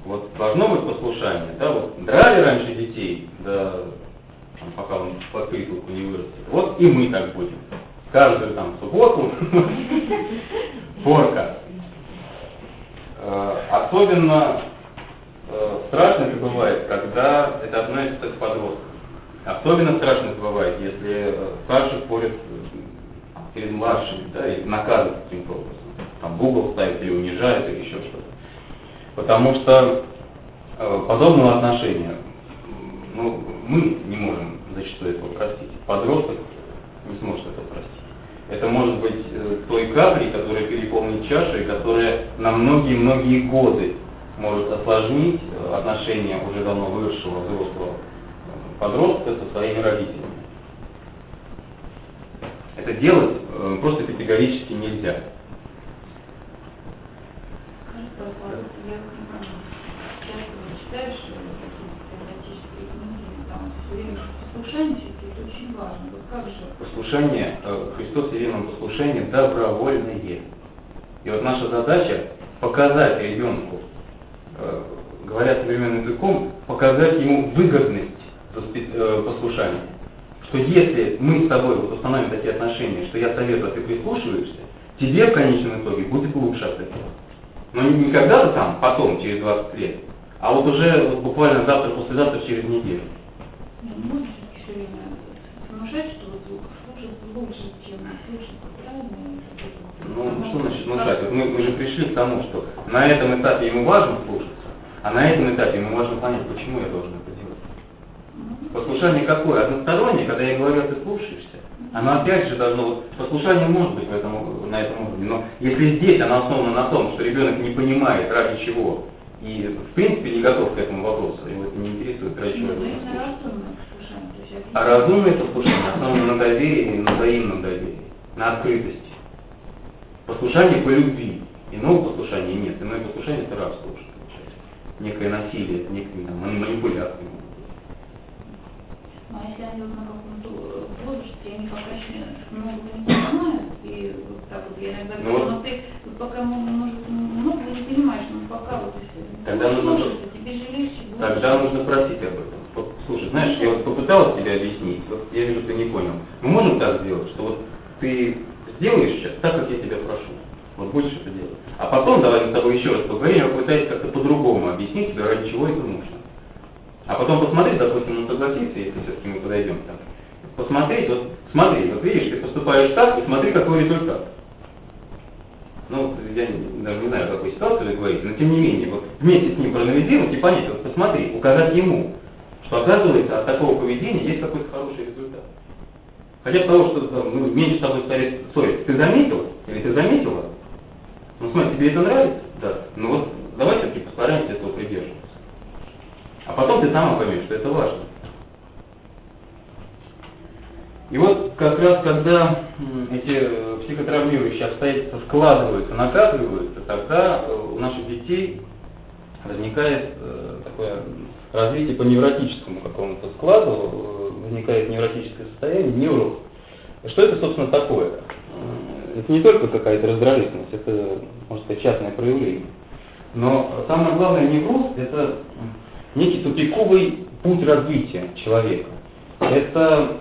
[SPEAKER 1] Вот должно быть послушание. Да? Вот драли раньше детей, да, там, пока он под притулку не вырастет. Вот и мы так будем. Каждую там субботу (laughs) порка. Э, особенно э, страшно это бывает, когда это относится к подросткам. Особенно страшно бывает, если э, старший спорит перед младшими, да, и наказывает каким-то образом. Там в угол ставит или унижает, или еще что-то. Потому что э, подобного отношения ну, мы не можем зачастую этого простить. Подросток не сможет этого простить. Это может быть э, той каплей, которая переполнит чашу и которая на многие-многие годы может осложнить э, отношения уже давно выросшего взрослого э, подростка со своими родителями. Это делать э, просто категорически нельзя. Послушание, э, Христос велел нам послушание добровольное. И вот наша задача показать ребенку, э, говоря современным языком, показать ему выгодность послушания что если мы с тобой вот установим такие отношения, что я советую, а ты прислушиваешься, тебе в конечном итоге будет лучше от этого. Но не когда-то там, потом, через 20 лет, а вот уже вот буквально завтра, послезавтра, через неделю.
[SPEAKER 3] Ну, все время внушать, что вот лучше, чем слушать правильно.
[SPEAKER 1] Ну, что значит внушать? Вот мы, мы же пришли к тому, что на этом этапе ему важно слушаться, а на этом этапе ему важно понять, почему я должен это Послушание какое? Одностороннее, когда я говорю, ты слушаешься. Оно опять же должно, послушание может быть в этом, на этом уровне, но если здесь оно основано на том, что ребенок не понимает ради чего, и в принципе не готов к этому вопросу, его это не интересует, ради чего
[SPEAKER 3] это
[SPEAKER 1] А разумное послушание основано на доверии, на взаимном доверии, на открытости. Послушание по любви. Иного послушания нет. Иное послушание это рабство уже получается. Некое насилие, некая манипуляция.
[SPEAKER 3] А если они вот на каком-то возрасте, они пока еще много не понимают, и вот так вот я иногда говорю, ну, но ты пока, может, много не понимаешь, но пока вот если
[SPEAKER 1] тогда нужно,
[SPEAKER 3] слушаться, тебе же легче будет.
[SPEAKER 1] Тогда нужно просить об этом. Вот, слушай, знаешь, я вот попыталась тебе объяснить, вот я вижу, ты не понял. Мы можем так сделать, что вот ты сделаешь сейчас так, как я тебя прошу. Вот будешь это делать. А потом давай мы с тобой еще раз поговорим, я попытаюсь как-то по-другому объяснить тебе, ради чего это нужно. А потом посмотреть, допустим, он согласится, если все-таки мы подойдем там. Посмотреть, вот смотри, вот видишь, ты поступаешь так, и смотри, какой результат. Ну, я даже не знаю, какой ситуации вы говорите, но тем не менее, вот вместе с ним проанализировать и понять, вот посмотри, указать ему, что оказывается от такого поведения есть какой-то хороший результат. Хотя бы того, что там, ну, меньше с тобой ссориться. Ты заметил? Или ты заметила? Ну смотри, тебе это нравится? Да. Ну вот давай все-таки постараемся этого придерживаться. А потом ты сама поймешь, что это важно. И вот как раз когда эти э, психотравмирующие обстоятельства складываются, накапливаются, тогда э, у наших детей возникает э, такое развитие по невротическому какому-то складу, возникает невротическое состояние, невроз. Что это, собственно, такое? Это не только какая-то раздражительность, это, можно сказать, частное проявление. Но самое главное, невроз – это некий тупиковый путь развития человека. Это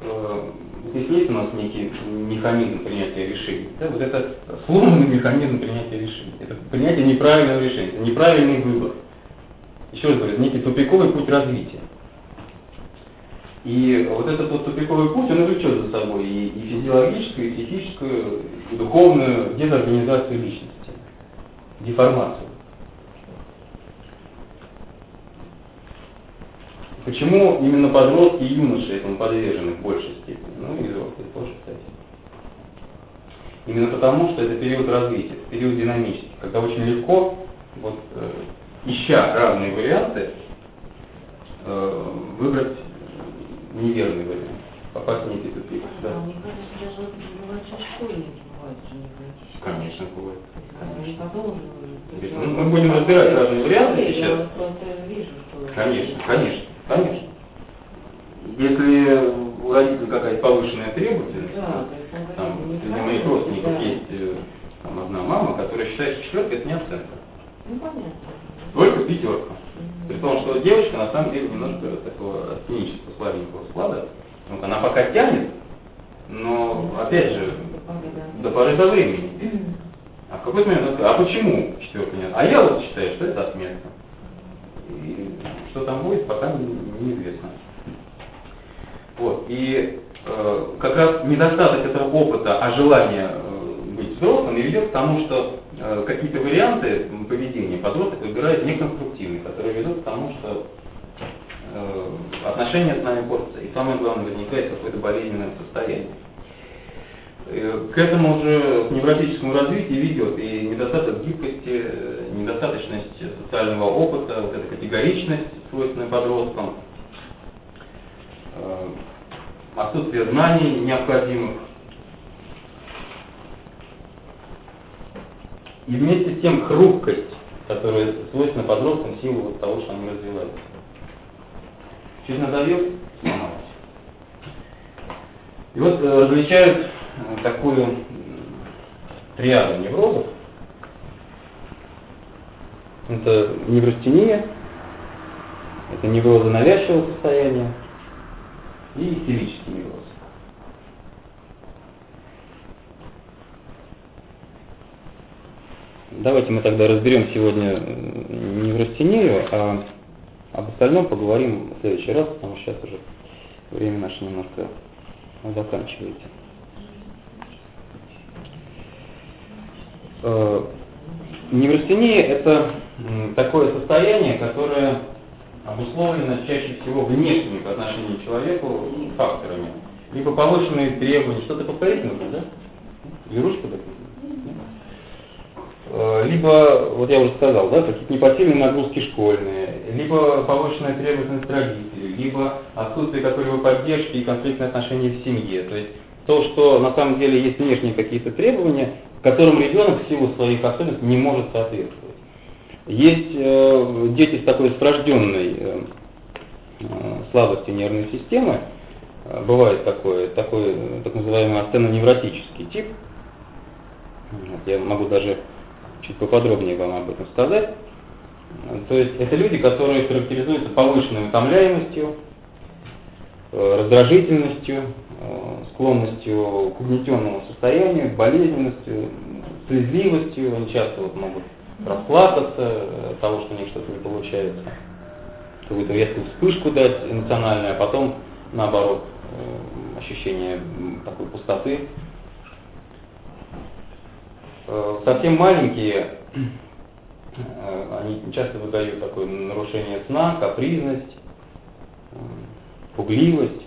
[SPEAKER 1] э, здесь есть у нас некий механизм принятия решений. Да, вот это сломанный механизм принятия решений. Это принятие неправильного решения, это неправильный выбор. Еще раз говорю, некий тупиковый путь развития. И вот этот вот тупиковый путь, он влечет за собой и, и физиологическую, и психическую, и духовную дезорганизацию личности, деформацию. Почему именно подростки и юноши этому подвержены в большей степени? Ну и взрослые тоже, кстати. Именно потому, что это период развития, период динамический, когда очень легко, вот, э, ища разные варианты, э, выбрать неверный вариант. попасть в некий тупик.
[SPEAKER 2] Да. А мне кажется, даже вот младшие школьники бывают же невротические.
[SPEAKER 1] Конечно, бывает.
[SPEAKER 2] Они подолжены.
[SPEAKER 1] Мы будем разбирать разные варианты сейчас.
[SPEAKER 2] что...
[SPEAKER 1] Конечно, конечно, конечно. Если у родителей какая-то повышенная требовательность,
[SPEAKER 2] Да,
[SPEAKER 1] там, среди моих родственников
[SPEAKER 2] да.
[SPEAKER 1] есть э, там, одна мама, которая считает, что четверка это не оценка.
[SPEAKER 2] Ну, понятно.
[SPEAKER 1] Только пятерка.
[SPEAKER 2] Мгм.
[SPEAKER 1] При том, что девочка на самом деле немножко такого сценического слабенького склада. Вот она пока тянет, но опять же, до поры до времени. А в какой-то момент она сказала, а почему четверка нет? А я вот считаю, что это отметка. И что там будет, пока не- неизвестно. Вот. И э, как раз недостаток этого опыта, а желание э, быть взрослым ведет к тому, что э, какие-то варианты поведения подросток выбирает неконструктивные, которые ведут к тому, что э, отношения с нами портятся, и самое главное, возникает какое-то болезненное состояние. Э, К этому же к невротическому развитию ведет и недостаток гибкости, э, недостаточность социального опыта, вот эта категоричность, свойственная подросткам, э, отсутствие знаний необходимых. И вместе с тем хрупкость, которая свойственна подросткам в силу вот того, что они развиваются. Чуть надавил, сломалось. И вот различают такую триаду неврозов. Это неврастения, это неврозы навязчивого состояния и истерический невроз. Давайте мы тогда разберем сегодня неврастению, а об остальном поговорим в следующий раз, потому что сейчас уже время наше немножко заканчивается. Неврастения – это такое состояние, которое обусловлено чаще всего внешними по отношению к человеку факторами. Либо повышенные требования, что-то повторить нужно, да? Или ручку? Э, Либо, вот я уже сказал, да, какие-то непосильные нагрузки школьные, либо повышенная требовательность родителей, либо отсутствие какой-либо поддержки и конфликтные отношения в семье. То есть то, что на самом деле есть внешние какие-то требования, которым ребенок в силу своих особенностей не может соответствовать. Есть э, дети с такой врожденной э, э, слабостью нервной системы, э, бывает такое, такой так называемый астеноневротический тип. Я могу даже чуть поподробнее вам об этом сказать. Э, То есть это люди, которые характеризуются повышенной утомляемостью, раздражительностью, склонностью к угнетенному состоянию, к болезненностью, слезливостью. Они часто вот могут расплакаться э, от того, что у них что-то не получается. Какую-то резкую вспышку дать эмоциональную, а потом, наоборот, э, ощущение такой пустоты. Э, Совсем маленькие, э, они часто выдают такое нарушение сна, капризность, э, пугливость.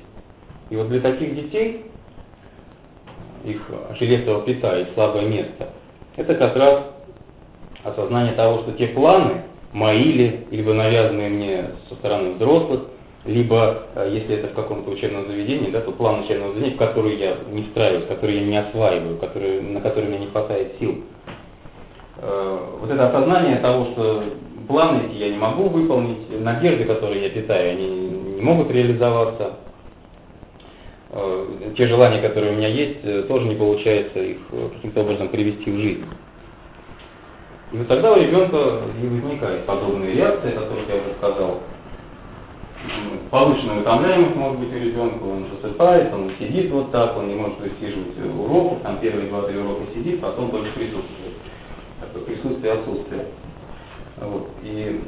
[SPEAKER 1] И вот для таких детей их железного плита, их слабое место, это как раз осознание того, что те планы, мои ли, либо навязанные мне со стороны взрослых, либо, э, если это в каком-то учебном заведении, да, то план учебного заведения, в который я не встраиваюсь, который я не осваиваю, который, на который мне не хватает сил. Э, Вот это осознание того, что планы эти я не могу выполнить, надежды, которые я питаю, они не могут реализоваться. Э, Те желания, которые у меня есть, э, тоже не получается их э, каким-то образом привести в жизнь. И вот тогда у ребенка и возникает подобные реакции, о которых я уже сказал. Повышенная утомляемость может быть у ребенка, он засыпает, он сидит вот так, он не может высиживать уроков, там первые два-три урока сидит, потом только присутствует. Такое присутствие отсутствие. Вот. И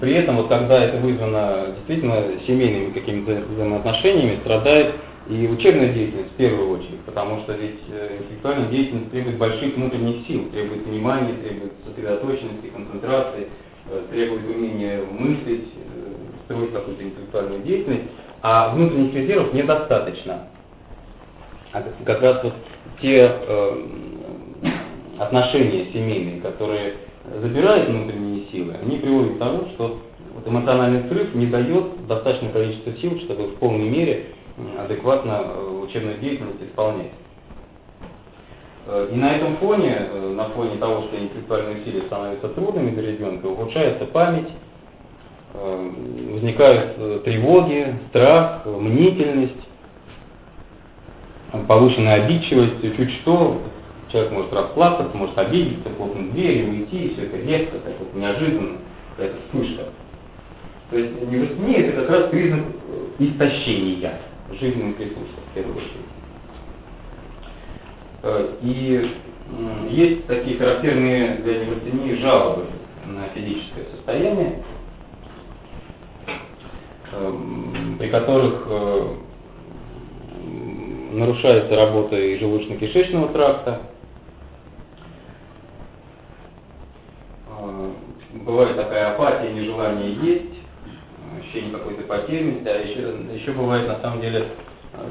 [SPEAKER 1] при этом, вот когда это вызвано действительно семейными какими-то взаимоотношениями, страдает и учебная деятельность в первую очередь, потому что ведь э, интеллектуальная деятельность требует больших внутренних сил, требует внимания, требует сосредоточенности, концентрации, э, требует умения мыслить, э, строить какую-то интеллектуальную деятельность, а внутренних резервов недостаточно. А как раз вот те э, отношения семейные, которые забирают внутренние силы, они приводят к тому, что вот эмоциональный срыв не дает достаточное количество сил, чтобы в полной мере адекватно э, учебную деятельность исполнять. Э, и на этом фоне, э, на фоне того, что интеллектуальные усилия становятся трудными для ребенка, ухудшается память, возникают тревоги, страх, мнительность, повышенная обидчивость, чуть что, человек может расплакаться, может обидеться, хлопнуть дверью, уйти, и все это резко, так вот неожиданно, какая-то вспышка. То есть неврастения это как раз признак истощения жизненных ресурсов, в первую очередь. Э, и есть такие характерные для неврастении жалобы на физическое состояние, э, при которых э, нарушается работа и желудочно-кишечного тракта, бывает такая апатия, нежелание есть, ощущение какой-то потерянности, а еще, еще бывает на самом деле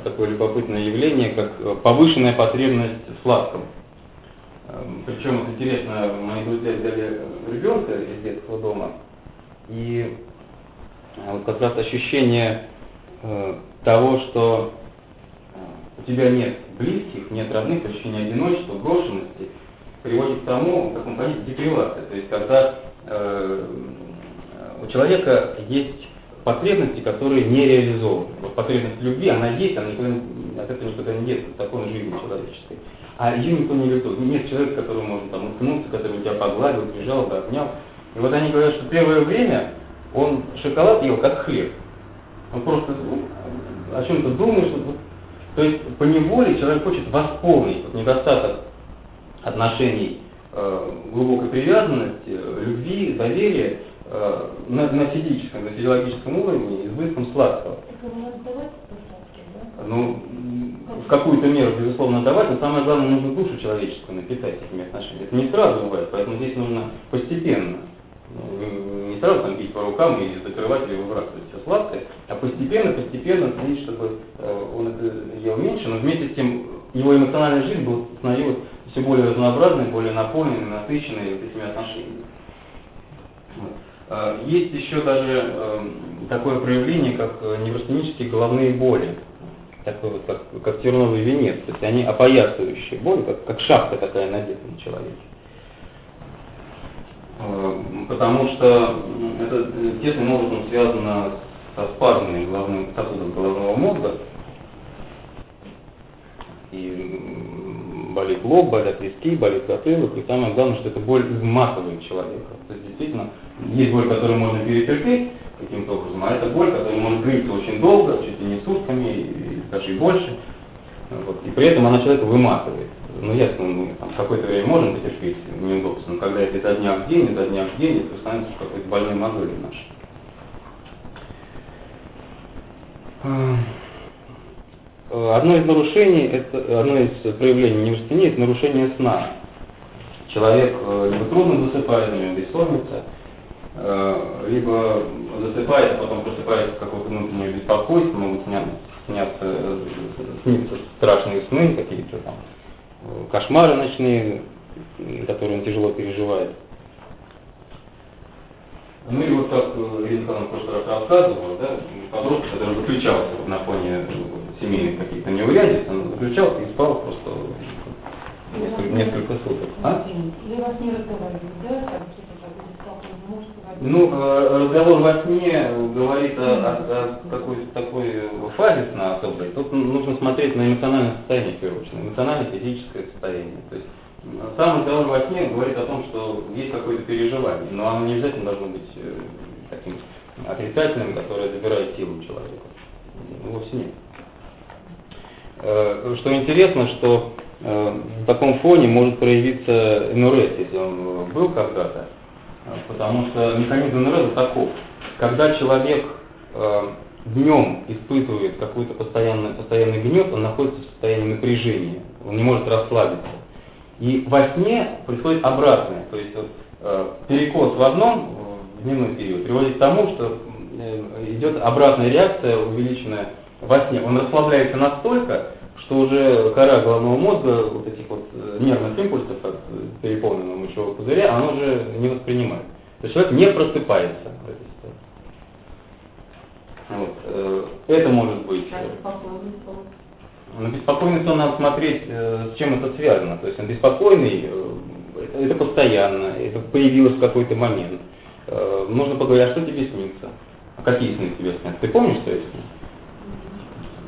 [SPEAKER 1] такое любопытное явление, как повышенная потребность в сладком. Эм, Причем, вот интересно, мои друзья взяли ребенка из детского дома, и э, вот как раз ощущение э, того, что э, у тебя нет близких, нет родных, ощущение одиночества, брошенности, приводит к тому, как он понятие депривация. То есть, когда э, у человека есть потребности, которые не реализованы. Вот потребность любви, она есть, она никуда, от этого никуда не деться, закон жизни человеческой. А ее никто не реализует. Нет человека, который может там уткнуться, который тебя погладил, прижал, обнял. И вот они говорят, что первое время он шоколад ел как хлеб. Он просто ну, о чем-то думает, что, то есть по неволе человек хочет восполнить недостаток отношений, э, глубокой привязанности, любви, доверия, Э, на, на физическом, на физиологическом уровне избытком сладкого. Ну, в какую-то меру, безусловно, давать, но самое главное, нужно душу человеческую напитать этими отношениями. Это не сразу бывает, поэтому здесь нужно постепенно. Ну, не сразу там бить по рукам и закрывать или выбрасывать все сладкое, а постепенно, постепенно следить, чтобы э, он это ел меньше, но вместе с тем его эмоциональная жизнь была, становилась все более разнообразной, более наполненной, насыщенной вот этими отношениями. Вот. Э, есть еще даже эм, такое проявление, как э, неврастенические головные боли, такой вот, как, как терновый венец, то есть они опоясывающие боли, как, как шапка такая надета на человеке. Э, потому что это тесным образом связано со спазмами головных сосудов головного мозга. И болит лоб, болят виски, болит затылок, и самое главное, что эта боль изматывает человека. То есть действительно есть боль, которую можно перетерпеть каким-то образом, а это боль, которая может длиться очень долго, чуть ли не сутками, и даже и больше. Вот. И при этом она человека выматывает. Ну ясно, мы там, какое-то время можем потерпеть неудобства, но когда это изо дня в день, изо дня в день, это становится какой-то больной мозолью нашей. Э, одно из нарушений, это, одно из проявлений неврастении, это нарушение сна. Человек э, либо трудно засыпает, у него бессонница, э, либо засыпает, а потом просыпается какое-то внутреннее беспокойство, могут сняться, сняться, страшные сны, какие-то там кошмары ночные, которые он тяжело переживает. Ну и вот как Ирина Николаевна в прошлый раз рассказывала, да, подросток, который выключался на фоне семейных каких-то неурядиц, он заключался и спал просто несколько, несколько суток. А? вас не да? Ну, э, разговор во сне говорит о, о, о такой, такой фазе сна особой. Тут нужно смотреть на эмоциональное состояние, в первую очередь, эмоциональное физическое состояние. То есть сам разговор во сне говорит о том, что есть какое-то переживание, но оно не обязательно должно быть э, таким отрицательным, которое забирает силу человека. Вовсе нет. Э, что интересно, что э, в таком фоне может проявиться НРС, если он был когда-то, потому что механизм НРС таков. Когда человек э, днем испытывает какой-то постоянный, постоянный гнев, он находится в состоянии напряжения, он не может расслабиться. И во сне происходит обратное, то есть вот, перекос в одном в дневной период приводит к тому, что идет обратная реакция, увеличенная во сне, он расслабляется настолько, что уже кора головного мозга, вот этих вот э, нервных импульсов от э, переполненного мочевого пузыря, она уже не воспринимает. То есть человек не просыпается в этой Вот. Э, это может быть.
[SPEAKER 3] А?
[SPEAKER 1] На беспокойный сон надо смотреть, с чем это связано. То есть он беспокойный, это постоянно, это появилось в какой-то момент. Нужно поговорить, а что тебе снится? А какие сны тебе снятся? Ты помнишь свои сны?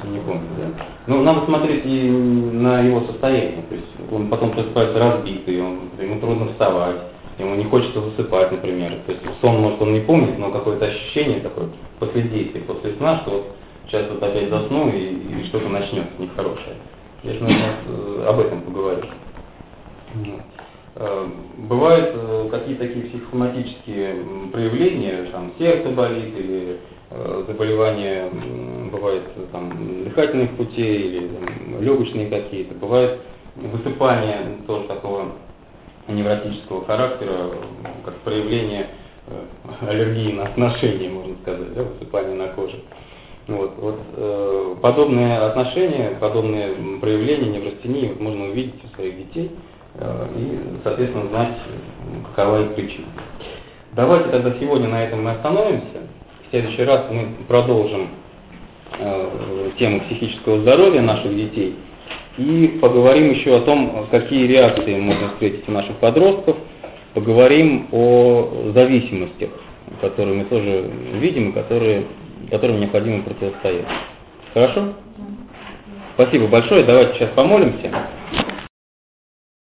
[SPEAKER 1] Не помню, да? Ну, надо смотреть и на его состояние. То есть он потом просыпается разбитый, он, ему трудно вставать, ему не хочется засыпать, например. То есть сон, может, он не помнит, но какое-то ощущение такое после действия, после сна, что вот сейчас вот опять засну и, и что-то начнется нехорошее. Я же наверное, об этом поговорю. Э, бывают э, какие-то такие психосоматические проявления, там сердце болит или э, заболевания, бывает там дыхательных путей или там, легочные какие-то, бывает высыпание тоже такого невротического характера, как проявление аллергии на отношения, можно сказать, да, высыпание на коже. Вот, вот э, подобные отношения, подобные проявления неврастении вот, можно увидеть у своих детей э, и, соответственно, знать, какова их причина. Давайте тогда сегодня на этом мы остановимся. Следующий раз мы продолжим э, тему психического здоровья наших детей и поговорим еще о том, какие реакции можно встретить у наших подростков, поговорим о зависимостях, которые мы тоже видим и которые которым необходимо противостоять. Хорошо? Спасибо большое. Давайте сейчас помолимся.